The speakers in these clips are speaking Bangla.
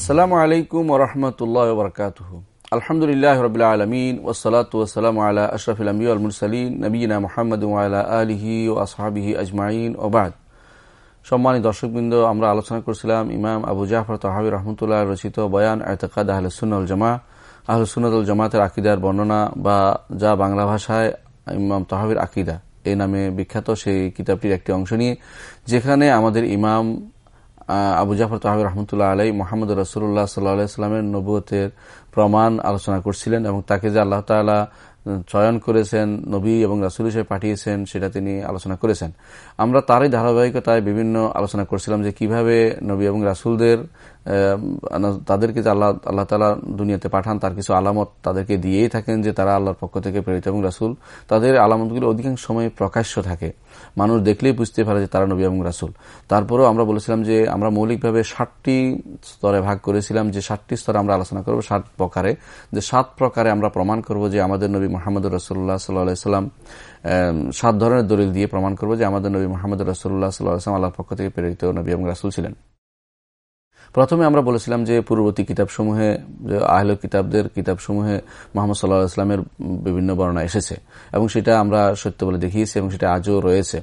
আসসালামু আলাইকুম ওরহমতুল্লাহ বরকাত আলহামদুলিল্লাহ রবিল আলমিন ওসলাত ওসালাম আলা আশরফুল আলমুরসালিন নবীনা মোহাম্মদ আলা আলিহি ও আসহাবিহি আজমাইন ওবাদ সম্মানিত দর্শকবৃন্দ, আমরা আলোচনা করছিলাম ইমাম আবু জাফর তহাবি রহমতুল্লাহ রচিত বয়ান এতকাদ আহলসুল জামা আহলসুল জামাতের আকিদার বর্ণনা বা যা বাংলা ভাষায় ইমাম তহাবির আকিদা। এই নামে বিখ্যাত সেই কিতাবটির একটি অংশ নিয়ে, যেখানে আমাদের ইমাম আবু জাফর তাহাবি রহমতুল্লাহ আলাই মোহাম্মদ রসুল্লাহ সাল্লাহ সাল্লাহামের নবুয়তের প্রমাণ আলোচনা করছিলেন এবং তাকে যে আল্লাহ তালা চয়ন করেছেন, নবী এবং রাসুল হিসেবে পাঠিয়েছেন, সেটা তিনি আলোচনা করেছেন। আমরা তারই ধারাবাহিকতায় বিভিন্ন আলোচনা করছিলাম যে কীভাবে নবী এবং রাসুলদের তাদেরকে যে আল্লাহ আল্লাহ তালা দুনিয়াতে পাঠান, তার কিছু আলামত তাদেরকে দিয়েই থাকেন যে তারা আল্লাহর পক্ষ থেকে প্রেরিত এবং রাসুল। তাদের আলামতগুলো অধিকাংশ সময় প্রকাশ্য থাকে। মানুষ দেখলেই বুঝতে পারে যে তারা নবী এবং রাসুল। তারপরেও আমরা বলেছিলাম যে আমরা মৌলিকভাবে ষাটটি স্তরে ভাগ করেছিলাম, যে ষাটটি স্তরে আমরা আলোচনা করব ষাট প্রকারে। যে সাত প্রকারে আমরা প্রমাণ করব যে আমাদের নবী মোহাম্মদ রসুল্লাহ সাল্লাহ সাল্লাম সাত ধরনের দলিল দিয়ে প্রমাণ করব যে আমাদের নবী মোহাম্মদ রসুল্লাহ সাল্লাহ আল্লাহর পক্ষ থেকে প্রেরিত নবী এবং রাসুল ছিলেন। প্রথমে আমরা বলেছিলাম যে পূর্ববর্তী কিতাবসমূহে আহল কিতাবদের কিতাবসমূহে মোহাম্মদ সাল্লাহ ইসলামের বিভিন্ন বর্ণনা এসেছে এবং সেটা আমরা সত্য বলে দেখিয়েছি এবং সেটা আজও রয়েছে।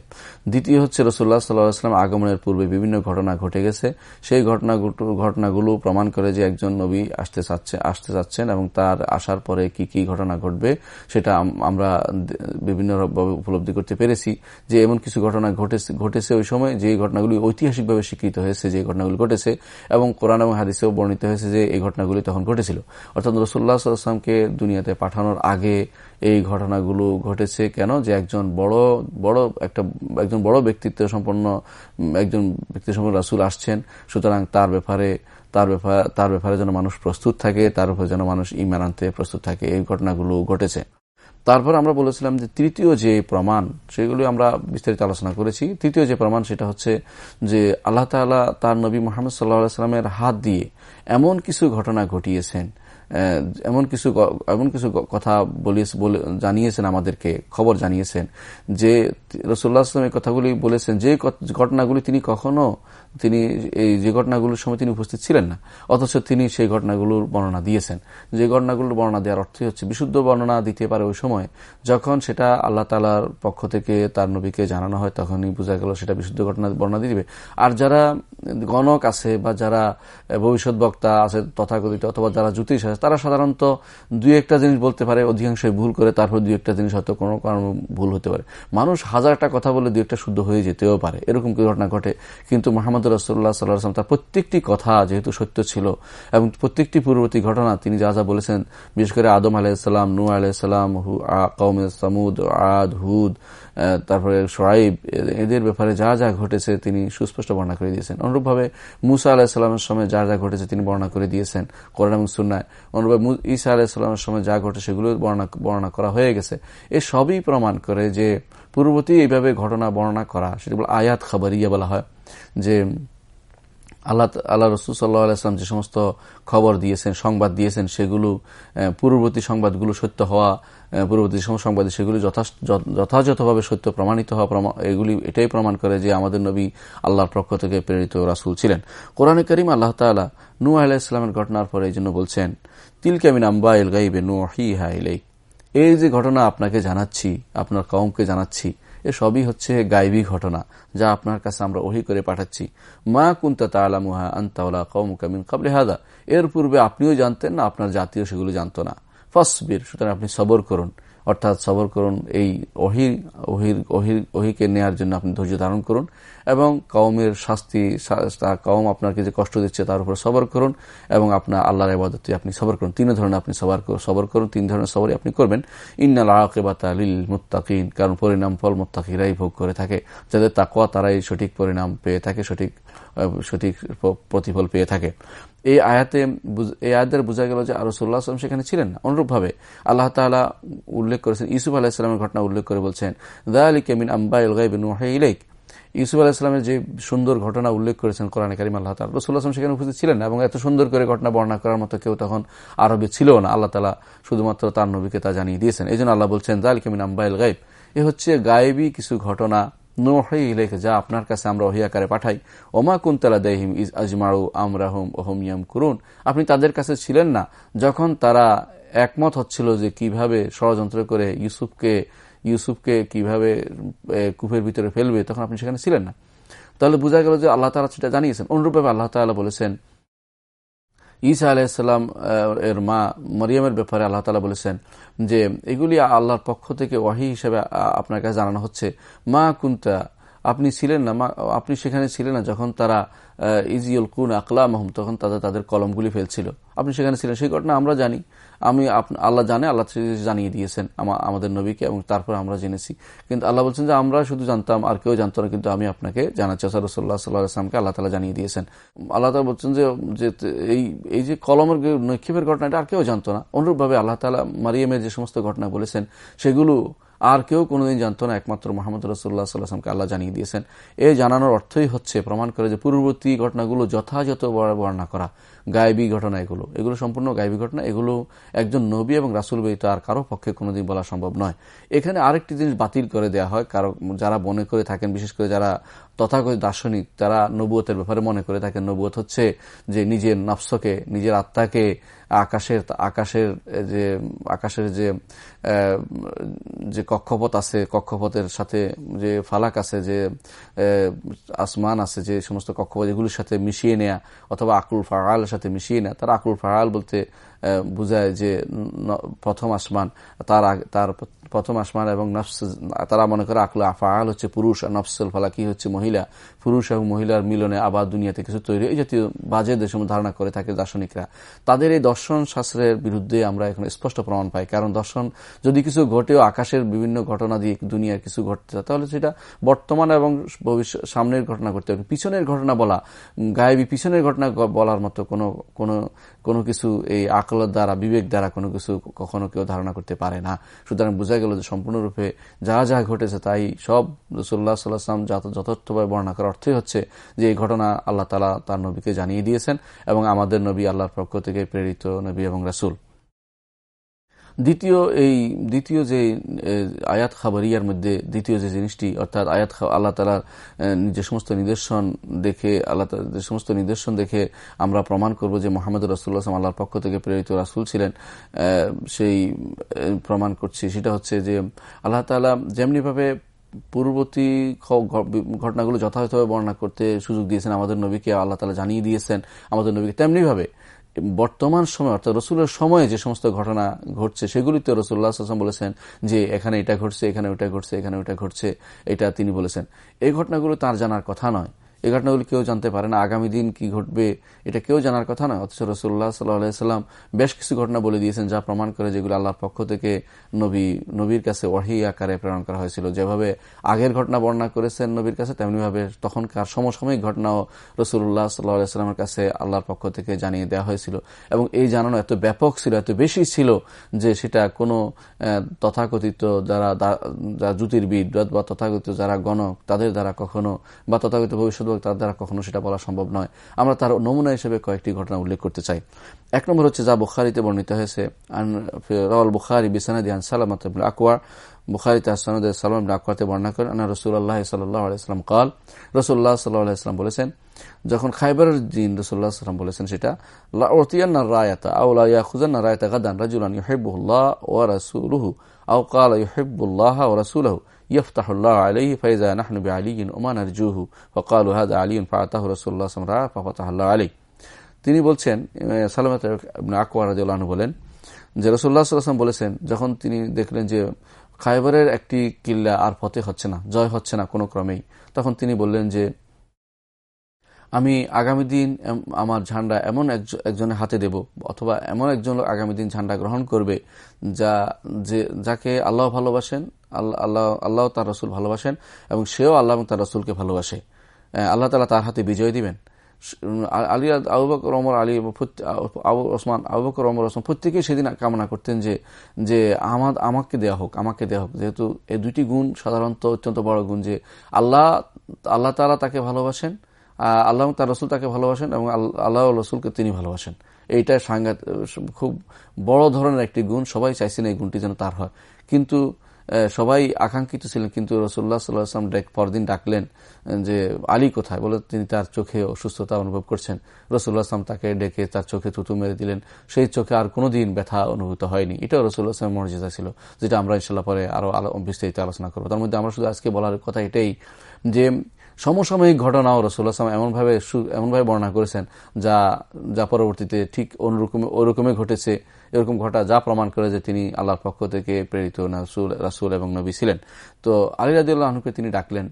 দ্বিতীয় হচ্ছে রসুল্লাহ সাল্লাহ ইসলাম আগমনের পূর্বে বিভিন্ন ঘটনা ঘটে গেছে। সেই ঘটনা ঘটনাগুলো প্রমাণ করে যে একজন নবী আসতে চাচ্ছে, আসতে চাচ্ছেন এবং তার আসার পরে কি কি ঘটনা ঘটবে সেটা আমরা বিভিন্নভাবে উপলব্ধি করতে পেরেছি যে এমন কিছু ঘটনা ঘটেছে ওই সময় যে ঘটনাগুলি ঐতিহাসিকভাবে স্বীকৃত হয়েছে, যে ঘটনাগুলি ঘটেছে এবং কোরআন এবং হাদিসেও বর্ণিত হয়েছে যে এই ঘটনাগুলি তখন ঘটেছিল। অর্থাৎ রসুল্লাহ সাল্লামকে দুনিয়াতে পাঠানোর আগে এই ঘটনাগুলো ঘটেছে কেন? যে একজন বড় বড় একটা, একজন বড় ব্যক্তিত্ব সম্পন্ন, একজন ব্যক্তি সম্পন্ন রাসুল আসছেন, সুতরাং তার ব্যাপারে তার ব্যাপারে তার ব্যাপারে যেন মানুষ প্রস্তুত থাকে, তার উপরে যেন মানুষ ইমান আনতে প্রস্তুত থাকে। এই ঘটনাগুলো ঘটেছে। তারপর আমরা বলেছিলাম যে তৃতীয় যে প্রমাণ, সেগুলো আমরা বিস্তারিত আলোচনা করেছি। তৃতীয় যে প্রমাণ, সেটা হচ্ছে যে আল্লাহ তালা তার নবী মোহাম্মদ সাল্লাহ সাল্লামের হাত দিয়ে এমন কিছু ঘটনা ঘটিয়েছেন এমন কিছু এমন কিছু কথা বলে, জানিয়েছেন আমাদেরকে, খবর জানিয়েছেন যে রসুল্লাহ আসলামের কথাগুলি বলেছেন। যে ঘটনাগুলি তিনি কখনো তিনি এই যে ঘটনাগুলোর সময় তিনি উপস্থিত ছিলেন না, অথচ তিনি সেই ঘটনাগুলোর বর্ণনা দিয়েছেন। যে ঘটনাগুলোর বর্ণনা দেওয়ার অর্থই হচ্ছে বিশুদ্ধ বর্ণনা দিতে পারে ওই সময়, যখন সেটা আল্লাহ তালার পক্ষ থেকে তার নবীকে জানানো হয়, তখনই বোঝা গেল সেটা বিশুদ্ধ ঘটনা বর্ণনা দিয়ে দিবে। আর যারা গণক আছে বা যারা ভবিষ্যৎ বক্তা আছে, তথাকথিত অথবা যারা জ্যোতিষ আছে, তারা সাধারণত দুই একটা জিনিস বলতে পারে, অধিকাংশই ভুল করে, তারপর দুই একটা জিনিস হয়তো কোনো কারণ ভুল হতে পারে। মানুষ হাজারটা কথা বলে দুই একটা শুদ্ধ হয়ে যেতেও পারে, এরকম ঘটনা ঘটে। কিন্তু মোহাম্মদ রসুল্লাহ সাল্লাম তার প্রত্যেকটি কথা যেহেতু সত্য ছিল এবং প্রত্যেকটি পূর্ববর্তী ঘটনা, তিনি যা যা বলেছেন, বিশেষ করে আদম আলাইসাল্লাম নু আলাইসাল্লাম কৌম সামুদ, আদ, হুদ তারপরে সোয়াইব এদের ব্যাপারে যা যা ঘটেছে তিনি সুস্পষ্ট বর্ণনা করে দিয়েছেন। অনুরূপভাবে মুসা আলাহিসাল্লামের সময় যা যা ঘটেছে তিনি বর্ণনা করে দিয়েছেন কোরআন এবং সুন্নায়। অনুরূপভাবে ঈসা আলাহিসাল্লামের সময় যা ঘটে সেগুলো বর্ণনা বর্ণনা করা হয়ে গেছে। এ সবই প্রমাণ করে যে পূর্ববর্তী এইভাবে ঘটনা বর্ণনা করা, সেটা বলে আয়াত খাবার ইয়ে বলা হয়, যে আল্লাহ আল্লাহ রসুল সাল্লাহ আলাইসলাম যে সমস্ত খবর দিয়েছেন, সংবাদ দিয়েছেন, সেগুলো পূর্ববর্তী সংবাদগুলো সত্য হওয়া পূর্ববর্তী সংবাদে সেগুলি যথাযথভাবে সত্য প্রমাণিত হওয়া এগুলি এটাই প্রমাণ করে যে আমাদের নবী আল্লাহর পক্ষ থেকে প্রেরিত রাসুল ছিলেন। কোরআনে করিম আল্লাহ তালা নু আলাহিসামের ঘটনার পরে এই জন্য বলছেন তিলকামিন আম্বা এল গাইবে নু হা এই যে ঘটনা আপনাকে জানাচ্ছি, আপনার কমকে জানাচ্ছি, এ সবই হচ্ছে গাইবী ঘটনা, যা আপনার কাছে আমরা ওহি করে পাঠাচ্ছি। মা কুন্তা তালামুহা আন্তাউলা কৌমুকামিন কাবলে হাদা এর পূর্বে আপনিও জানতেন না, আপনার জাতীয় সেগুলো জানত না। ফসবির, সুতরাং আপনি সবর করুন। অর্থাৎ সবর করুন, এই অহির অহির অহির অহিকে নেওয়ার জন্য আপনি ধৈর্য ধারণ করুন। এবং কওমের শাস্তি কওম আপনাকে যে কষ্ট দিচ্ছে তার উপর সবর করুন এবং আপনার আল্লাহর আবাদতে আপনি সবর করুন। তিন ধরনের আপনি সবার সবর করুন, তিন ধরনের সবরই আপনি করবেন। ইন্নাল আকেবাত আলিল মুত্তাকিন, কারণ পরিণাম ফল মুত্তাকিরাই ভোগ করে থাকে। যাদের তাকোয়া তারাই সঠিক পরিণাম পেয়ে থাকে, সঠিক সঠিক প্রতিফল পেয়ে থাকে। এই আয়াতে এই আয়াতের বোঝা গেল যে রসুল্লাহ আসলাম সেখানে ছিলেন না। অনুরূপভাবে আল্লাহ তালা উল্লেখ করেছেন ইসুফ আলাহিসামের ঘটনা উল্লেখ করে বলছেন দা আলী কেমিন আম্বা ইলাইক। ইউসুফ আলাহিসামের যে সুন্দর ঘটনা উল্লেখ করেছেন কোরআন কারিম আল্লাহ তালা রসুল্লাহ আসলাম সেখানে উপস্থিত ছিলেন এবং এত সুন্দর করে ঘটনা বর্ণনা করার মতো কেউ তখন আরবে ছিল না। আল্লাহ তালা শুধুমাত্র তার নবীকে তা জানিয়ে দিয়েছেন। এই জন্য আল্লাহ বলছেন আলী কেমিন আম্বা ইল গাইব এ হচ্ছে গায়েবী কিছু ঘটনা। যা আপনার কাছে আমরা ওহিয়াকারে পাঠাই। ওমা কুন্তলা দেহিম ইজ আজমারু আমরাহুম ওহমিয়াম করুন আপনি তাদের কাছে ছিলেন না, যখন তারা একমত হচ্ছিল যে কীভাবে ষড়যন্ত্র করে ইউসুফকে ইউসুফকে কীভাবে কুফের ভিতরে ফেলবে, তখন আপনি সেখানে ছিলেন না। তাহলে বোঝা গেল যে আল্লাহ তালা সেটা জানিয়েছেন। অনুরূপভাবে আল্লাহ তালা বলেছেন, ঈসা আলাইসাল্লাম এর মা মরিয়মের ব্যাপারে আল্লাহ তালা বলেছেন যে, এগুলি আল্লাহর পক্ষ থেকে ওয়াহি হিসেবে আপনার কাছে জানানো হচ্ছে। মা কুন্তা আপনি ছিলেন না আপনি সেখানে ছিলেন না যখন তারা ইজিউল কুন আকলাম তখন তাদের তাদের কলমগুলি ফেলছিল। আপনি সেখানে ছিলেন, সেই ঘটনা আমরা জানি। আমি আল্লাহ জানে, আল্লাহ জানিয়ে দিয়েছেন আমাদের নবীকে এবং তারপর আমরা জেনেছি। কিন্তু আল্লাহ বলছেন যে আমরা শুধু জানতাম, আর কেউ জানতো না, কিন্তু আমি আপনাকে জানাচ্ছি। রসল্লাহ সাল্লাহামকে আল্লাহ তালা জানিয়ে দিয়েছেন। আল্লাহ তালা বলছেন যে এই এই যে কলমের নৈক্ষেপের ঘটনাটা আর কেউ জানতো না। অনুরূপভাবে আল্লাহ তালা মারিয়ামের যে সমস্ত ঘটনা বলেছেন, সেগুলো আর কেউ কোনোদিন জানতো না, একমাত্র মোহাম্মদ রসুল্লাহ সাল্লাহামকে আল্লাহ জানিয়ে দিয়েছেন। এই জানানোর অর্থই হচ্ছে প্রমাণ করে যে পূর্ববর্তী ঘটনাগুলো যথাযথ বর্ণনা করা। গায়েবী ঘটনা এগুলো। এগুলো সম্পূর্ণ গায়েবী ঘটনা। এগুলো একজন নবী এবং রাসুল ব্যতীত আর কারও পক্ষে কোনোদিন বলা সম্ভব নয়। এখানে আরেকটি জিনিস বাতিল করে দেওয়া হয়। কারও, যারা মনে করে থাকেন, বিশেষ করে যারা তথাকথিত দার্শনিক, তারা নবুয়তের ব্যাপারে মনে করে থাকেন। নবুয়ত হচ্ছে যে নিজের নফসকে, নিজের আত্মাকে আকাশের আকাশের যে আকাশের যে যে কক্ষপথ আছে, কক্ষপথের সাথে যে ফালাক আছে, যে আসমান আছে, যে সমস্ত কক্ষপথ, এগুলির সাথে মিশিয়ে নেয়া অথবা আকুল ফাড়ালের সাথে মিশিয়ে নেয়। তারা আকুল ফাড়াল বলতে বুঝায় যে প্রথম আসমান তার তার প্রথম আসমান এবং নফস, তারা মনে করে আকল আফাল হচ্ছে পুরুষ আর নফসুল ফালা কি হচ্ছে মহিলা। পুরুষ এবং মহিলার মিলনে আবার দুনিয়াতে কিছু তৈরি এই জাতীয় বাজে দেশের ধারণা করে থাকে দার্শনিকরা। তাদের এই দর্শন শাস্ত্রের বিরুদ্ধে আমরা এখন স্পষ্ট প্রমাণ পাই। কারণ দর্শন যদি কিছু ঘটেও আকাশের বিভিন্ন ঘটনা দিয়ে দুনিয়ার কিছু ঘটতে তাহলে সেটা বর্তমান এবং ভবিষ্যৎ সামনের ঘটনা ঘটতে হবে। পিছনের ঘটনা বলা, গায়েবী পিছনের ঘটনা বলার মতো কোনো কোনো কোনো কিছু এই আকলের দ্বারা, বিবেক দ্বারা কোনো কিছু কখনো কেউ ধারণা করতে পারে না। সুতরাং বোঝা গেল যে সম্পূর্ণরূপে যা যা ঘটেছে তাই সব রসুল্লাহ সাল্লাহাম যথার্থভাবে বর্ণনা করার অর্থই হচ্ছে যে এই ঘটনা আল্লাহ তালা তার নবীকে জানিয়ে দিয়েছেন এবং আমাদের নবী আল্লাহর পক্ষ থেকে প্রেরিত নবী এবং রাসুল। দ্বিতীয় এই দ্বিতীয় যে আয়াত খাবারিয়ার মধ্যে দ্বিতীয় যে জিনিসটি, অর্থাৎ আয়াত আল্লাহ তালার যে সমস্ত নিদর্শন দেখে, আল্লাহ যে সমস্ত নিদর্শন দেখে আমরা প্রমাণ করব যে মোহাম্মদ রসুল্লাহ আল্লাহর পক্ষ থেকে প্রেরিত রাসুল ছিলেন সেই প্রমাণ করছি। সেটা হচ্ছে যে আল্লাহ তালা যেমনিভাবে পূর্ববর্তী ঘটনাগুলো যথাযথভাবে বর্ণনা করতে সুযোগ দিয়েছেন, আমাদের নবীকে আল্লাহ তালা জানিয়ে দিয়েছেন, আমাদের নবীকে, তেমনিভাবে বর্তমান সময়, অর্থাৎ রসুলের সময়ে যে সমস্ত ঘটনা ঘটছে সেগুলিতে রসুল্লাহ আসলাম বলেছেন যে এখানে এটা ঘটছে, এখানে ওটা ঘটছে, এখানে ওটা ঘটছে, এটা তিনি বলেছেন। এই ঘটনাগুলো তার জানার কথা নয়। এই ঘটনাগুলি কেউ জানতে পারে না। আগামী দিন কি ঘটবে, এটা কেউ জানার কথা নয়। অথচ রসুল্লাহ সাল্লাম বেশ কিছু ঘটনা বলে দিয়েছেন, যা প্রমাণ করে যেগুলো আল্লাহর পক্ষ থেকে নবী, নবীর কাছে ওয়াহি আকারে প্রেরণ করা হয়েছিল। যেভাবে আগের ঘটনা বর্ণনা করেছেন নবীর কাছে, তেমনিভাবে তখনকার সমসাময়িক ঘটনাও রসুল্লাহ সাল্লাহামের কাছে আল্লাহর পক্ষ থেকে জানিয়ে দেওয়া হয়েছিল। এবং এই জানানো এত ব্যাপক ছিল, এত বেশি ছিল যে সেটা কোনো তথাকথিত যারা জ্যোতির্বিদ বা তথাকথিত যারা গণক, তাদের দ্বারা কখনো বা তথাকথিত ভবিষ্যৎ তার দ্বারা কখনো সেটা বলা সম্ভব নয়। আমরা তার নমুনা হিসেবে কয়েকটি ঘটনা উল্লেখ করতে চাই। এক নম্বর হচ্ছে যা বুখারিতে বর্ণিত হয়েছে বুখারি বিসানাদি আন সালামাত আকওয়ার বুখারি তার সনদে সালাম আকওয়াতে বর্ণনা করেন আনা রসুল্লাহ সাল্লাহ আলাইসলাম কাল রসুল্লাহ সাল্লাহ আলাইসলাম বলেছেন, যখন খাইবারের দিন রসুল্লাহ সাল্লাম বলেছেন সেটা ওরতিয়ান্না রায়াতা গাদান রাজুলান ওয়া রাসুলুহু আও কাল ইহেবুল্লাহ ও রাসুলহু। يفتح الله عليه فإذا نحن بعلي وما نرجوه فقالوا هذا علي فأعطاه رسول الله صلى الله عليه وسلم ففتح الله عليه তিনি বলছেন সালামাত আকবর রাজু বলেন যে রসুল্লাহ সাল্লাম বলেছেন যখন তিনি দেখলেন যে খাইবারের একটি কিল্লা আর ফতে হচ্ছে না জয় হচ্ছে না কোনো ক্রমেই তখন তিনি বললেন যে আমি আগামী দিন আমার ঝান্ডা এমন একজনের হাতে দেব, অথবা এমন একজন লোক আগামী দিন ঝান্ডা গ্রহণ করবে, যা যে যাকে আল্লাহ ভালোবাসেন আল্লাহ আল্লাহ তার রসুল ভালোবাসেন, এবং সেও আল্লাহ এবং তার রসুলকে ভালোবাসে। আল্লাহ তালা তার হাতে বিজয় দিবেন। আলী আবু বকর অমর আলী আবু ওসমান, আবু বকর অমর ওসমান প্রত্যেকেই সেদিন কামনা করতেন যে যে আমার আমাকে দেওয়া হোক, আমাকে দেওয়া হোক। যেহেতু এই দুইটি গুণ সাধারণত অত্যন্ত বড় গুণ যে আল্লাহ আল্লাহ তালা তাকে ভালোবাসেন আল্লাহ তার রসুল তাকে ভালোবাসেন এবং আল্লাহ রসুলকে তিনি ভালোবাসেন। এইটা সাংঘাত খুব বড় ধরনের একটি গুণ, সবাই চাইছেন এই গুণটি যেন তার হয়। কিন্তু সবাই আকাঙ্ক্ষিত ছিলেন, কিন্তু রসুল্লাহ সাল্লাহাম পরদিন ডাকলেন যে, আলী কোথায়? বলে, তিনি তার চোখে অসুস্থতা অনুভব করছেন। রসুল্লাহ আসলাম তাকে ডেকে তার চোখে থুতু মেরে দিলেন। সেই চোখে আর কোনোদিন ব্যথা অনুভূত হয়নি। এটাও রসুল্লাহ আসলামের মর্যাদা ছিল, যেটা আমরা ইনশাল্লাহ পরে আরও বিস্তারিত আলোচনা করব। তার মধ্যে আমরা শুধু আজকে বলার কথা এটাই যে সমসাময়িক ঘটনাও রসুল্লাহ আসলাম এমনভাবে এমনভাবে বর্ণনা করেছেন যা যা পরবর্তীতে ঠিক অনুরকম ওরকমই ঘটেছে, এরকম ঘটা যা প্রমাণ করে যে তিনি আল্লাহর পক্ষ থেকে প্রেরিত রাসুল রাসুল এবং নবী ছিলেন। তো আলী রাদিউল্লাহকে তিনি ডাকলেন।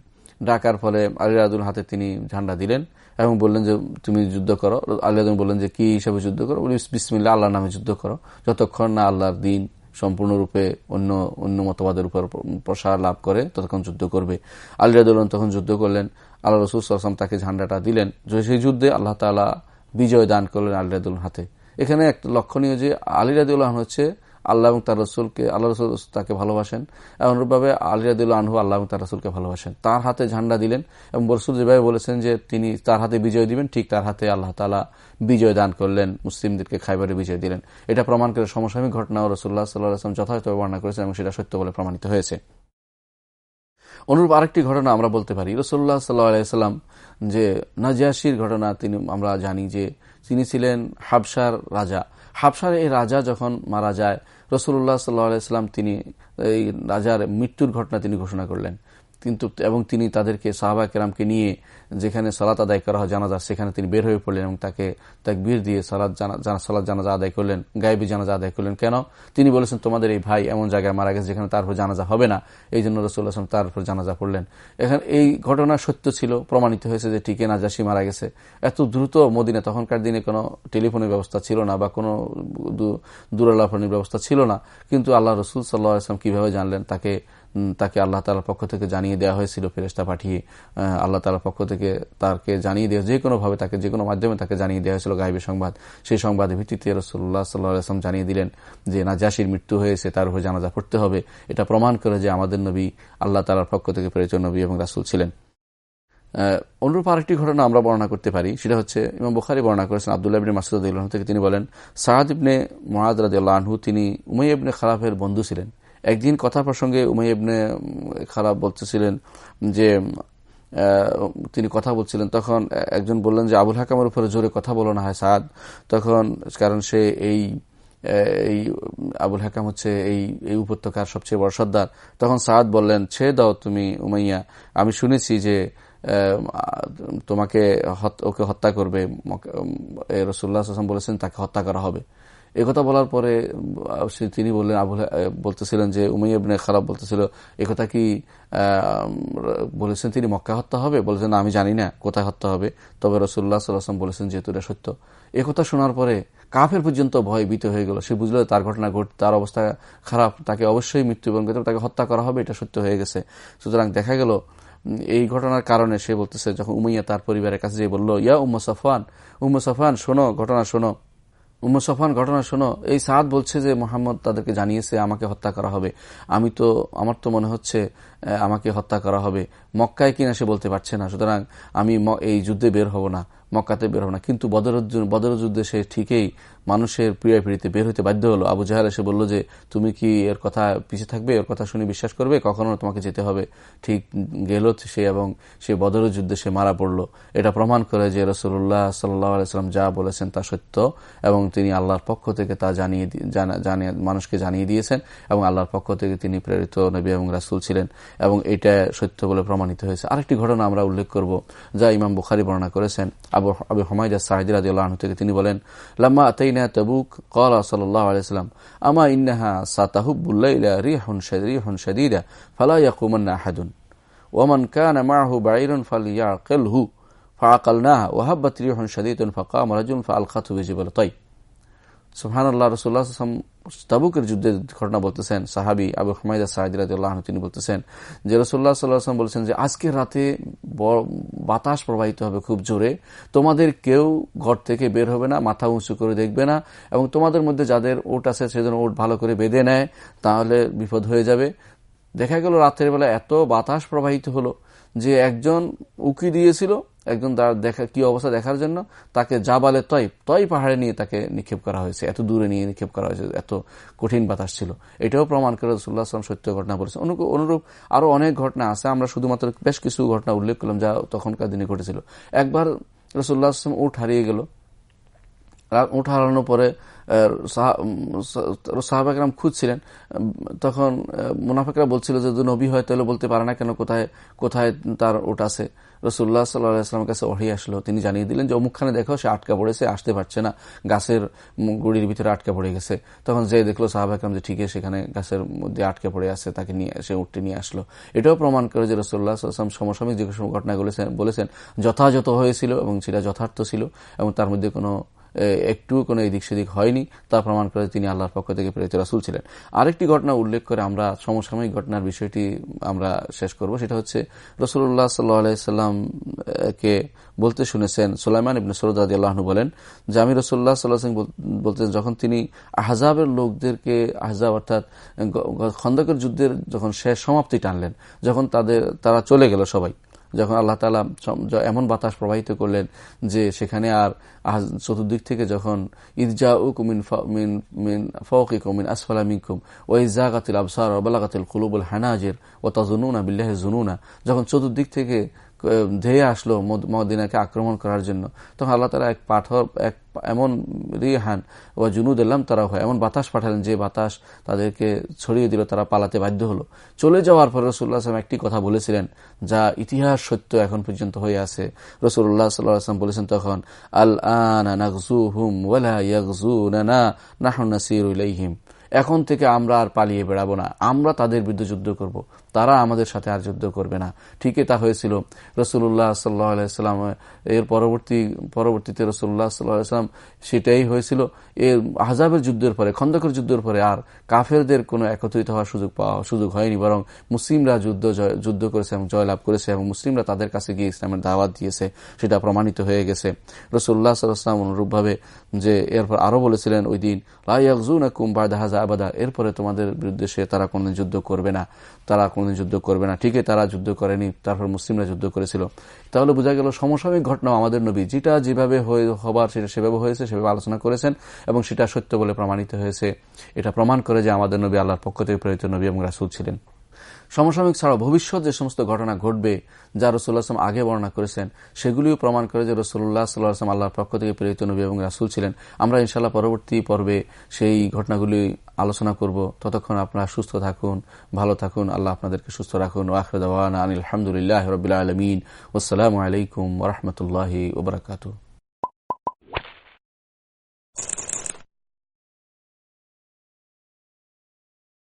ডাকার ফলে আলী রাদুল হাতে তিনি ঝান্ডা দিলেন এবং বললেন যে, তুমি যুদ্ধ করো। আলী রাদুল বললেন যে, কি হিসাবে যুদ্ধ করো? বলি বিসমিল্লা আল্লাহর নামে যুদ্ধ করো। যতক্ষণ না আল্লাহর দিন সম্পূর্ণরূপে অন্য অন্য মতবাদের উপর প্রসার লাভ করে, ততক্ষণ যুদ্ধ করবে। আলী তখন যুদ্ধ করলেন। আল্লাহ রসুল আসলাম তাকে ঝান্ডাটা দিলেন। সেই যুদ্ধে আল্লাহ তালা বিজয় দান করলেন আলী হাতে। এখানে একটা লক্ষণীয় যে আলী হচ্ছে আল্লাহ এবং তার রসুলকে, আল্লাহ রসুল তাকে ভালোবাসেন এমনভাবে আলী রাদিউল্লাহ আনহু আল্লাহ এবং তার রসুলকে ভালোবাসেন। তার হাতে ঝান্ডা দিলেন এবং রসুল যেভাবে বলেছেন যে তিনি তার হাতে বিজয় দিবেন, ঠিক তার হাতে আল্লাহ তালা বিজয় দান করলেন, মুসলিমদেরকে খাইবারে বিজয় দিলেন। এটা প্রমাণ করে সমসাময়িক ঘটনা ও রসুল্লাহ সাল্লাহ আসলাম যথাযথভাবে বর্ণনা করেছেন এবং সেটা সত্য বলে প্রমাণিত হয়েছে। অনুরূপ আরেকটি ঘটনা আমরা বলতে পারি। রসুল্লাহ সাল্লাহ যে নাজিয়াসির ঘটনা তিনি আমরা জানি যে তিনি ছিলেন হাবসার রাজা। হাবসার এই রাজা যখন মারা যায় রসুল্লাহ সাল্লাহ তিনি এই রাজার মৃত্যুর ঘটনা তিনি ঘোষণা করলেন। কিন্তু, এবং তিনি তাদেরকে সাহাবা কেরামকে নিয়ে যেখানে সালাত আদায় করা হয়, জানাজা, সেখানে তিনি বের হয়ে পড়লেন এবং তাকে তাকে বীর দিয়ে সালাদ সালাদ জানাজা আদায় করলেন, গায়েবী জানাজা আদায় করলেন। কেন? তিনি বলেছেন, তোমাদের এই ভাই এমন জায়গায় মারা গেছে যেখানে তার উপর জানাজা হবে না। এই জন্য রসুল্লাহ আসলাম তার উপর জানাজা পড়লেন। এখানে এই ঘটনা সত্য ছিল, প্রমাণিত হয়েছে যে টিকে নাজাসি মারা গেছে। এত দ্রুত মদিনে, তখনকার দিনে কোনো টেলিফোনের ব্যবস্থা ছিল না বা কোনো দূরালাফনের ব্যবস্থা ছিল না। কিন্তু আল্লাহ রসুল সাল্লাহ আসলাম কীভাবে জানলেন? তাকে তাকে আল্লাহ তালার পক্ষ থেকে জানিয়ে দেওয়া হয়েছিল ফেরেস্তা পাঠিয়ে আল্লাহ তালার পক্ষ থেকে তাকে জানিয়ে দেওয়া যে কোনোভাবে তাকে, যে কোনো মাধ্যমে তাকে জানিয়ে দেওয়া হয়েছিল গাইবের সংবাদ। সেই সংবাদের ভিত্তিতে রসুল্লাহ সাল্লাহাম জানিয়ে দিলেন যে নাজাসির মৃত্যু হয়েছে, তার উপরে জানাজা পড়তে হবে। এটা প্রমাণ করে যে আমাদের নবী আল্লাহ তালার পক্ষ থেকে প্রেরিত নবী এবং রাসুল ছিলেন। অনুরূপ আরেকটি ঘটনা আমরা বর্ণনা করতে পারি। সেটা হচ্ছে, ইমাম বুখারি বর্ণনা করেছেন, আবদুল্লাহ মাসুদ থেকে তিনি বলেন সাহাদ ইবনে মহাদ রাদিউল্লাহ আনহু, তিনি উমাই ইবনে খারাফের বন্ধু ছিলেন। একদিন কথা প্রসঙ্গে উমাইবনে খারাপ বলতেছিলেন যে তিনি কথা বলছিলেন, তখন একজন বললেন যে, আবুল হাকামের উপরে জোরে কথা বলো না হয় সাদ। তখন, কারণ সে এই এই আবুল হাকাম হচ্ছে এই এই উপত্যকার সবচেয়ে বড় সর্দার। তখন সাদ বললেন ছে দাও তুমি উমাইয়া, আমি শুনেছি যে তোমাকে ওকে হত্যা করবে রসুল্লাহ বলেছেন তাকে হত্যা করা হবে। একথা বলার পরে তিনি বললেন, আবুল বলতেছিলেন যে উমাইয়াবনে খারাপ বলতেছিল, একথা কি বলেছেন তিনি মক্কা হত্যা হবে? বলেছেন আমি জানি না কোথায় হত্যা হবে। তবে রসুল্লাহ সাল্লাম বলেছেন যেহেতু এটা সত্য। একথা শোনার পরে কাফের পর্যন্ত ভয় ভীত হয়ে গেল। সে বুঝলো তার ঘটনা ঘট, তার অবস্থা খারাপ, তাকে অবশ্যই মৃত্যুবরণ করতে তাকে হত্যা করা হবে, এটা সত্য হয়ে গেছে। সুতরাং দেখা গেল, এই ঘটনার কারণে সে বলতেছে, যখন উমাইয়া তার পরিবারের কাছে যে বলল, ইয়া উম্মা সফান উম্মা সফান শোনো, ঘটনা শোনো। উম্ম সফান ঘটনা শোনো। এই সাদ বলছে যে, মোহাম্মদ তাদেরকে জানিয়েছে, আমাকে হত্যা করা হবে। আমি তো, আমার তো মনে হচ্ছে আমাকে হত্যা করা হবে। মক্কায় কিনা সে বলতে পারছে না। সুতরাং আমি এই যুদ্ধে বের হব না। মক্কাতে বের হব না। কিন্তু বদর যুদ্ধে সে ঠিকই মানুষের প্রিয় পিড়িতে বের হতে বাধ্য হলো। আবু জাহাল এসে বলল যে, তুমি কি এর কথা পিছিয়ে থাকবে? এর কথা শুনে বিশ্বাস করবে? কখনো তোমাকে যেতে হবে? ঠিক গেল সে এবং সে বদর যুদ্ধে সে মারা পড়ল। এটা প্রমাণ করে যে রসুল্লাহ সাল্লাম যা বলেছেন তা সত্য এবং তিনি আল্লাহর পক্ষ থেকে তা জানিয়ে জানিয়ে, মানুষকে জানিয়ে দিয়েছেন এবং আল্লাহর পক্ষ থেকে তিনি প্রেরিত নবী এবং রাসুল ছিলেন এবং এটা সত্য বলে প্রমাণিত হয়েছে। আরেকটি ঘটনা আমরা উল্লেখ করব যা ইমাম বুখারি বর্ণনা করেছেন। আবু আবু হমাইদা সাহিদির থেকে তিনি বলেন, লাম্মা আতাই علينا تبوك؟ قال صلى الله عليه وسلم أما إنها ستهب الليل ريح شديد شديدة فلا يقومن أحد. ومن كان معه بعير فليعقله. فعقلناها وهبت ريح شديد فقام رجل فألقته بجبل طيب. سبحان الله رسول الله صلى الله عليه وسلم তাবুকের যুদ্ধের ঘটনা বলতেছেন সাহাবি আবু হমাইদা সাহাদিরাহ তিনি বলতেছেন যে রসুল্লাহ সাল্লাহাম বলছেন যে আজকের রাতে বাতাস প্রবাহিত হবে খুব জোরে। তোমাদের কেউ ঘর থেকে বের হবে না, মাথা উঁচু করে দেখবে না এবং তোমাদের মধ্যে যাদের ওট আছে সেজন্য ওট ভালো করে বেঁধে নেয়, তাহলে বিপদ হয়ে যাবে। দেখা গেল রাতের বেলা এত বাতাস প্রবাহিত হলো যে একজন উকি দিয়েছিল একজন দেখা, কি অবস্থা দেখার জন্য? তাকে জাবালে তয় তয় পাহাড়ে নিয়ে তাকে নিক্ষেপ করা হয়েছে। এত দূরে নিয়ে নিক্ষেপ করা হয়েছে, এত কঠিন বাতাস ছিল। এটাও প্রমাণ করে রসুল্লাহ আসলাম সত্য ঘটনা বলেছে অনুরূপ আরও অনেক ঘটনা আছে। আমরা শুধুমাত্র বেশ কিছু ঘটনা উল্লেখ করলাম যা তখনকার দিনে ঘটেছিল। একবার রসুল্লাহ আসলাম উঠ হারিয়ে গেল। উঠ হারানোর পরে সাহাবাকরাম খুঁজছিলেন। তখন মুনাফেকরা বলছিল যে নবী হয় তাহলে বলতে পারে না কেন? কোথায় কোথায় তার ওট আছে? রসুল্লাহ সাল্লাহামের কাছে ওহি আসলো। তিনি জানিয়ে দিলেন যে, অমুকখানে দেখো, সে আটকা পড়েছে, আসতে পারছে না। গাছের গুড়ির ভিতরে আটকে পড়ে গেছে। তখন যে দেখল সাহাবাহাম যে, ঠিকই, সেখানে গাছের মধ্যে আটকে পড়ে আছে, তাকে নিয়ে, সে উঠতে নিয়ে আসলো। এটাও প্রমাণ করে যে রসুল্লাহ আসলাম সমসাময়িক যে ঘটনা বলেছেন, যথাযথ হয়েছিল এবং সেটা যথার্থ ছিল এবং তার মধ্যে কোনো একটু কোনো এদিক সেদিক হয়নি। তা প্রমাণ করে তিনি আল্লাহর পক্ষ থেকে প্রেরিত রাসুল ছিলেন। আরেকটি ঘটনা উল্লেখ করে আমরা সমসাময়িক ঘটনার বিষয়টি আমরা শেষ করব। সেটা হচ্ছে রসুল্লাহ সাল্লাহামকে বলতে শুনেছেন সোলাইমান ইবনে সরদ আল্লাহনু বলেন, যে আমি রসুল্লাহ সাল্লাহ বলতেন, যখন তিনি আহজাবের লোকদেরকে, আহজাব অর্থাৎ খন্দকের যুদ্ধের যখন শেষ সমাপ্তি টানলেন, যখন তাদের, তারা চলে গেল সবাই যখন আল্লাহ তালা এমন বাতাস প্রবাহিত করলেন যে সেখানে আর চতুর্দিক থেকে যখন ইদজা উকুমিন মিন ফৌকি কুমিন আসফালা মিকুম ও ইজাগাতিল আবসার ওবালাগাতিল কুলুবুল হানাজের ও তাজুনুনা বিল্লাহ জুনুনা যখন চতুর্দিক থেকে ধেয়ে আসলো মদিনাকে আক্রমণ করার জন্য। তখন আল্লাহ তালা এক পাথর, এক এমন রিহান বা জুনুদ এলাম তারা হয়। এমন বাতাস পাঠালেন যে বাতাস তাদেরকে ছড়িয়ে দিল, তারা পালাতে বাধ্য হলো। চলে যাওয়ার পর রসুল্লাহ আসলাম একটি কথা বলেছিলেন, যা ইতিহাস সত্য এখন পর্যন্ত হয়ে আছে। রসুল্লাহ সাল্লাহ আসলাম বলেছেন তখন আল আনা নাগজু হুম ওয়ালা না এখন থেকে আমরা আর পালিয়ে বেড়াবো না। আমরা তাদের বিরুদ্ধে যুদ্ধ করব। তারা আমাদের সাথে আর যুদ্ধ করবে না। ঠিকই তা হয়েছিল। রসুল্লাহ সাল্লাম এর পরবর্তী, পরবর্তীতে রসুল্লাহ সাল্লাম সেটাই হয়েছিল। এর আহজাবের যুদ্ধের পরে, খন্দকের যুদ্ধের পরে আর কাফেরদের কোনো একত্রিত হওয়ার সুযোগ পাওয়া, সুযোগ হয়নি, বরং মুসলিমরা যুদ্ধ যুদ্ধ করেছে এবং জয়লাভ করেছে এবং মুসলিমরা তাদের কাছে গিয়ে ইসলামের দাওয়াত দিয়েছে, সেটা প্রমাণিত হয়ে গেছে। রসুল্লাহ সাল্লাম অনুরূপভাবে যে এরপর আরও বলেছিলেন ওই দিন লাইয়াকজুন বাদাহাজা আবাদা এরপরে তোমাদের বিরুদ্ধে সে তারা কোনদিন যুদ্ধ করবে না। তারা কোনদিন যুদ্ধ করবে না। ঠিকই তারা যুদ্ধ করেনি, তারপর মুসলিমরা যুদ্ধ করেছিল। তাহলে বোঝা গেল সমসাময়িক ঘটনা আমাদের নবী, যেটা যেভাবে হবার, সেটা সেভাবে হয়েছে, সেভাবে আলোচনা করেছেন এবং সেটা সত্য বলে প্রমাণিত হয়েছে। এটা প্রমাণ করে যে আমাদের নবী আল্লাহর পক্ষ থেকে প্রেরিত নবী এবং রাসুল ছিলেন। সমসাময়িক ছাড়াও ভবিষ্যৎ যে সমস্ত ঘটনা ঘটবে, যা রসুল্লাহ আসলাম আগে বর্ণনা করেছেন, সেগুলিও প্রমাণ করে যে রসুল্লাহ সাল্লাহ আসলাম আল্লাহর পক্ষ থেকে প্রেরিত নবী এবং রাসুল ছিলেন। আমরা ইনশাল্লাহ পরবর্তী পর্বে সেই ঘটনাগুলি আলোচনা করব। ততক্ষণ আপনারা সুস্থ থাকুন, ভালো থাকুন, আল্লাহ আপনাদেরকে সুস্থ রাখুন। ওয়াখরদান আলহামদুলিল্লাহ রবিল আলমিন। ওসালামু আলাইকুম ওরহমতুল্লাহ ওবরাকাতু